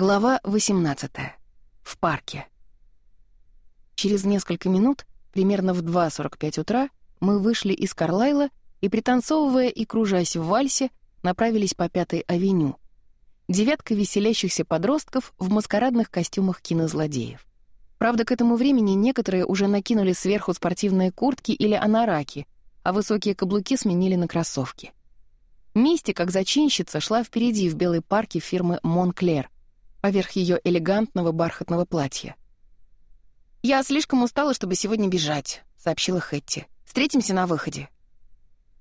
Глава 18. В парке. Через несколько минут, примерно в 2.45 утра, мы вышли из Карлайла и, пританцовывая и кружась в вальсе, направились по Пятой авеню. Девятка веселящихся подростков в маскарадных костюмах кинозлодеев. Правда, к этому времени некоторые уже накинули сверху спортивные куртки или анараки, а высокие каблуки сменили на кроссовки. Мисти, как зачинщица, шла впереди в белой парке фирмы «Монклер», поверх ее элегантного бархатного платья. «Я слишком устала, чтобы сегодня бежать», — сообщила Хэтти. «Встретимся на выходе».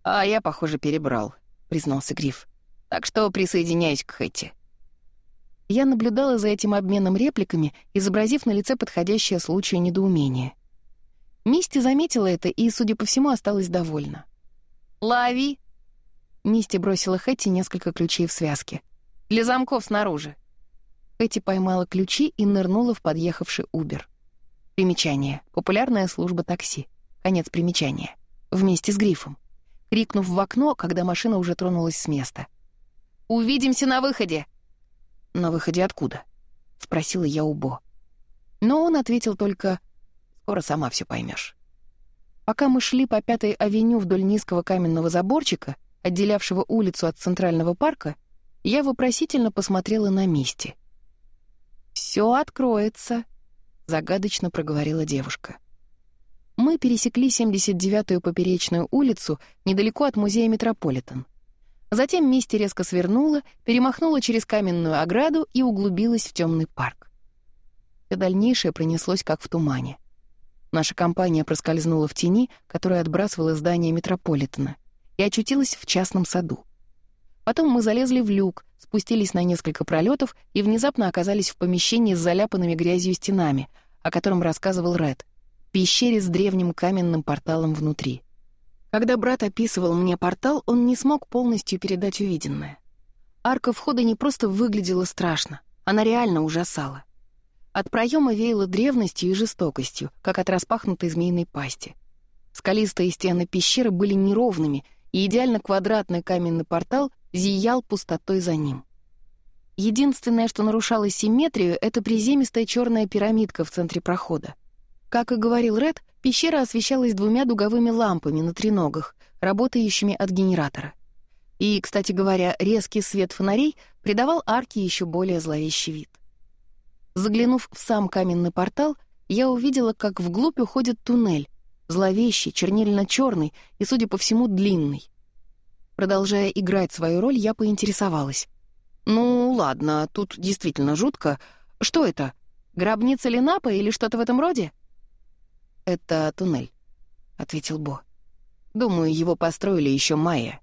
«А я, похоже, перебрал», — признался Гриф. «Так что присоединяюсь к Хэтти». Я наблюдала за этим обменом репликами, изобразив на лице подходящее случаю недоумение. Мисти заметила это и, судя по всему, осталась довольна. «Лови!» Мисти бросила Хэтти несколько ключей в связке. «Для замков снаружи!» Кэти поймала ключи и нырнула в подъехавший Убер. Примечание. Популярная служба такси. Конец примечания. Вместе с грифом. Крикнув в окно, когда машина уже тронулась с места. «Увидимся на выходе!» «На выходе откуда?» — спросила я у Бо. Но он ответил только «Скоро сама все поймешь. Пока мы шли по Пятой авеню вдоль низкого каменного заборчика, отделявшего улицу от Центрального парка, я вопросительно посмотрела на месте. «Все откроется», — загадочно проговорила девушка. Мы пересекли 79-ю поперечную улицу недалеко от музея Метрополитен. Затем Мисти резко свернула, перемахнула через каменную ограду и углубилась в темный парк. Все дальнейшее пронеслось как в тумане. Наша компания проскользнула в тени, которая отбрасывала здание Метрополитена, и очутилась в частном саду. Потом мы залезли в люк, спустились на несколько пролетов и внезапно оказались в помещении с заляпанными грязью стенами, о котором рассказывал Ред, пещере с древним каменным порталом внутри. Когда брат описывал мне портал, он не смог полностью передать увиденное. Арка входа не просто выглядела страшно, она реально ужасала. От проема веяло древностью и жестокостью, как от распахнутой змеиной пасти. Скалистые стены пещеры были неровными — и идеально квадратный каменный портал зиял пустотой за ним. Единственное, что нарушало симметрию, это приземистая черная пирамидка в центре прохода. Как и говорил Ред, пещера освещалась двумя дуговыми лампами на треногах, работающими от генератора. И, кстати говоря, резкий свет фонарей придавал арке еще более зловещий вид. Заглянув в сам каменный портал, я увидела, как вглубь уходит туннель, зловещий, чернильно-черный и, судя по всему, длинный. Продолжая играть свою роль, я поинтересовалась. «Ну, ладно, тут действительно жутко. Что это? Гробница Ленапа или что-то в этом роде?» «Это туннель», — ответил Бо. «Думаю, его построили еще майя.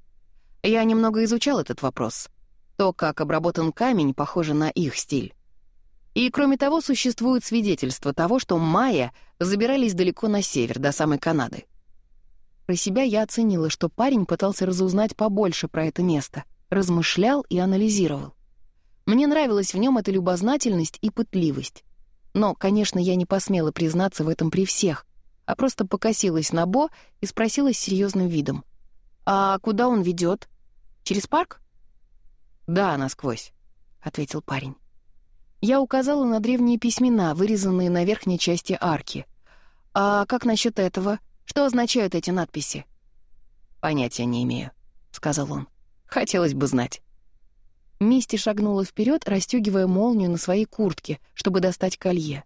Я немного изучал этот вопрос. То, как обработан камень, похоже на их стиль. И, кроме того, существует свидетельство того, что майя забирались далеко на север, до самой Канады. Про себя я оценила, что парень пытался разузнать побольше про это место, размышлял и анализировал. Мне нравилась в нем эта любознательность и пытливость. Но, конечно, я не посмела признаться в этом при всех, а просто покосилась на Бо и спросила с серьезным видом. «А куда он ведет? Через парк?» «Да, насквозь», — ответил парень. Я указала на древние письмена, вырезанные на верхней части арки. «А как насчет этого? Что означают эти надписи?» «Понятия не имею», — сказал он. «Хотелось бы знать». Мисти шагнула вперед, расстегивая молнию на своей куртке, чтобы достать колье.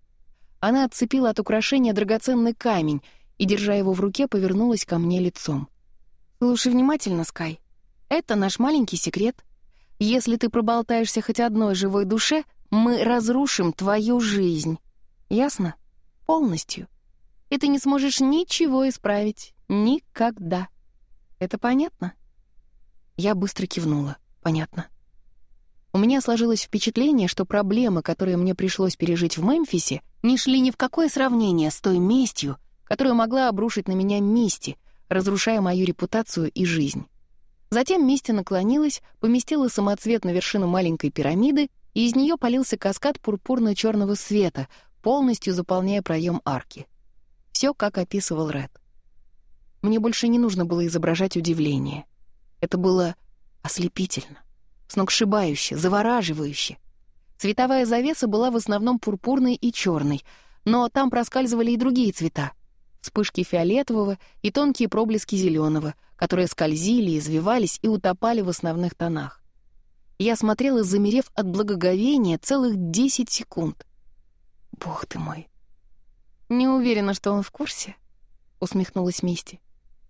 Она отцепила от украшения драгоценный камень и, держа его в руке, повернулась ко мне лицом. «Слушай внимательно, Скай. Это наш маленький секрет. Если ты проболтаешься хоть одной живой душе, мы разрушим твою жизнь. Ясно? Полностью. И ты не сможешь ничего исправить. Никогда. Это понятно? Я быстро кивнула. Понятно. У меня сложилось впечатление, что проблемы, которые мне пришлось пережить в Мемфисе, не шли ни в какое сравнение с той местью, которую могла обрушить на меня Мисти, разрушая мою репутацию и жизнь. Затем Мисти наклонилась, поместила самоцвет на вершину маленькой пирамиды и из нее полился каскад пурпурно-черного света, полностью заполняя проем арки. Все, как описывал Ред. Мне больше не нужно было изображать удивление. Это было ослепительно, сногсшибающе, завораживающе. Цветовая завеса была в основном пурпурной и черной, но там проскальзывали и другие цвета. Вспышки фиолетового и тонкие проблески зеленого, которые скользили, извивались и утопали в основных тонах. Я смотрела, замерев от благоговения, целых десять секунд. «Бог ты мой!» «Не уверена, что он в курсе», — усмехнулась Мисти.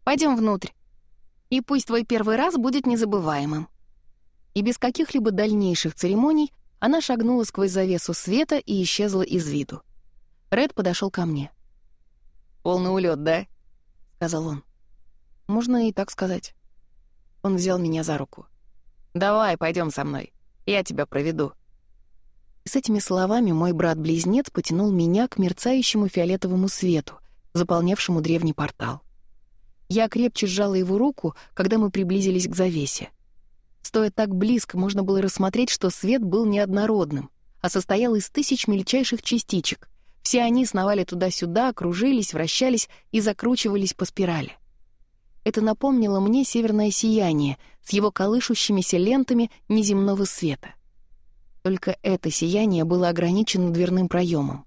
Пойдем внутрь. И пусть твой первый раз будет незабываемым». И без каких-либо дальнейших церемоний она шагнула сквозь завесу света и исчезла из виду. Ред подошел ко мне. «Полный улет, да?» — сказал он. «Можно и так сказать». Он взял меня за руку. «Давай, пойдем со мной. Я тебя проведу». с этими словами мой брат-близнец потянул меня к мерцающему фиолетовому свету, заполнявшему древний портал. Я крепче сжала его руку, когда мы приблизились к завесе. Стоя так близко, можно было рассмотреть, что свет был неоднородным, а состоял из тысяч мельчайших частичек. Все они сновали туда-сюда, кружились, вращались и закручивались по спирали. Это напомнило мне северное сияние с его колышущимися лентами неземного света. Только это сияние было ограничено дверным проемом.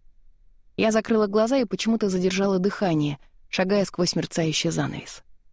Я закрыла глаза и почему-то задержала дыхание, шагая сквозь мерцающий занавес.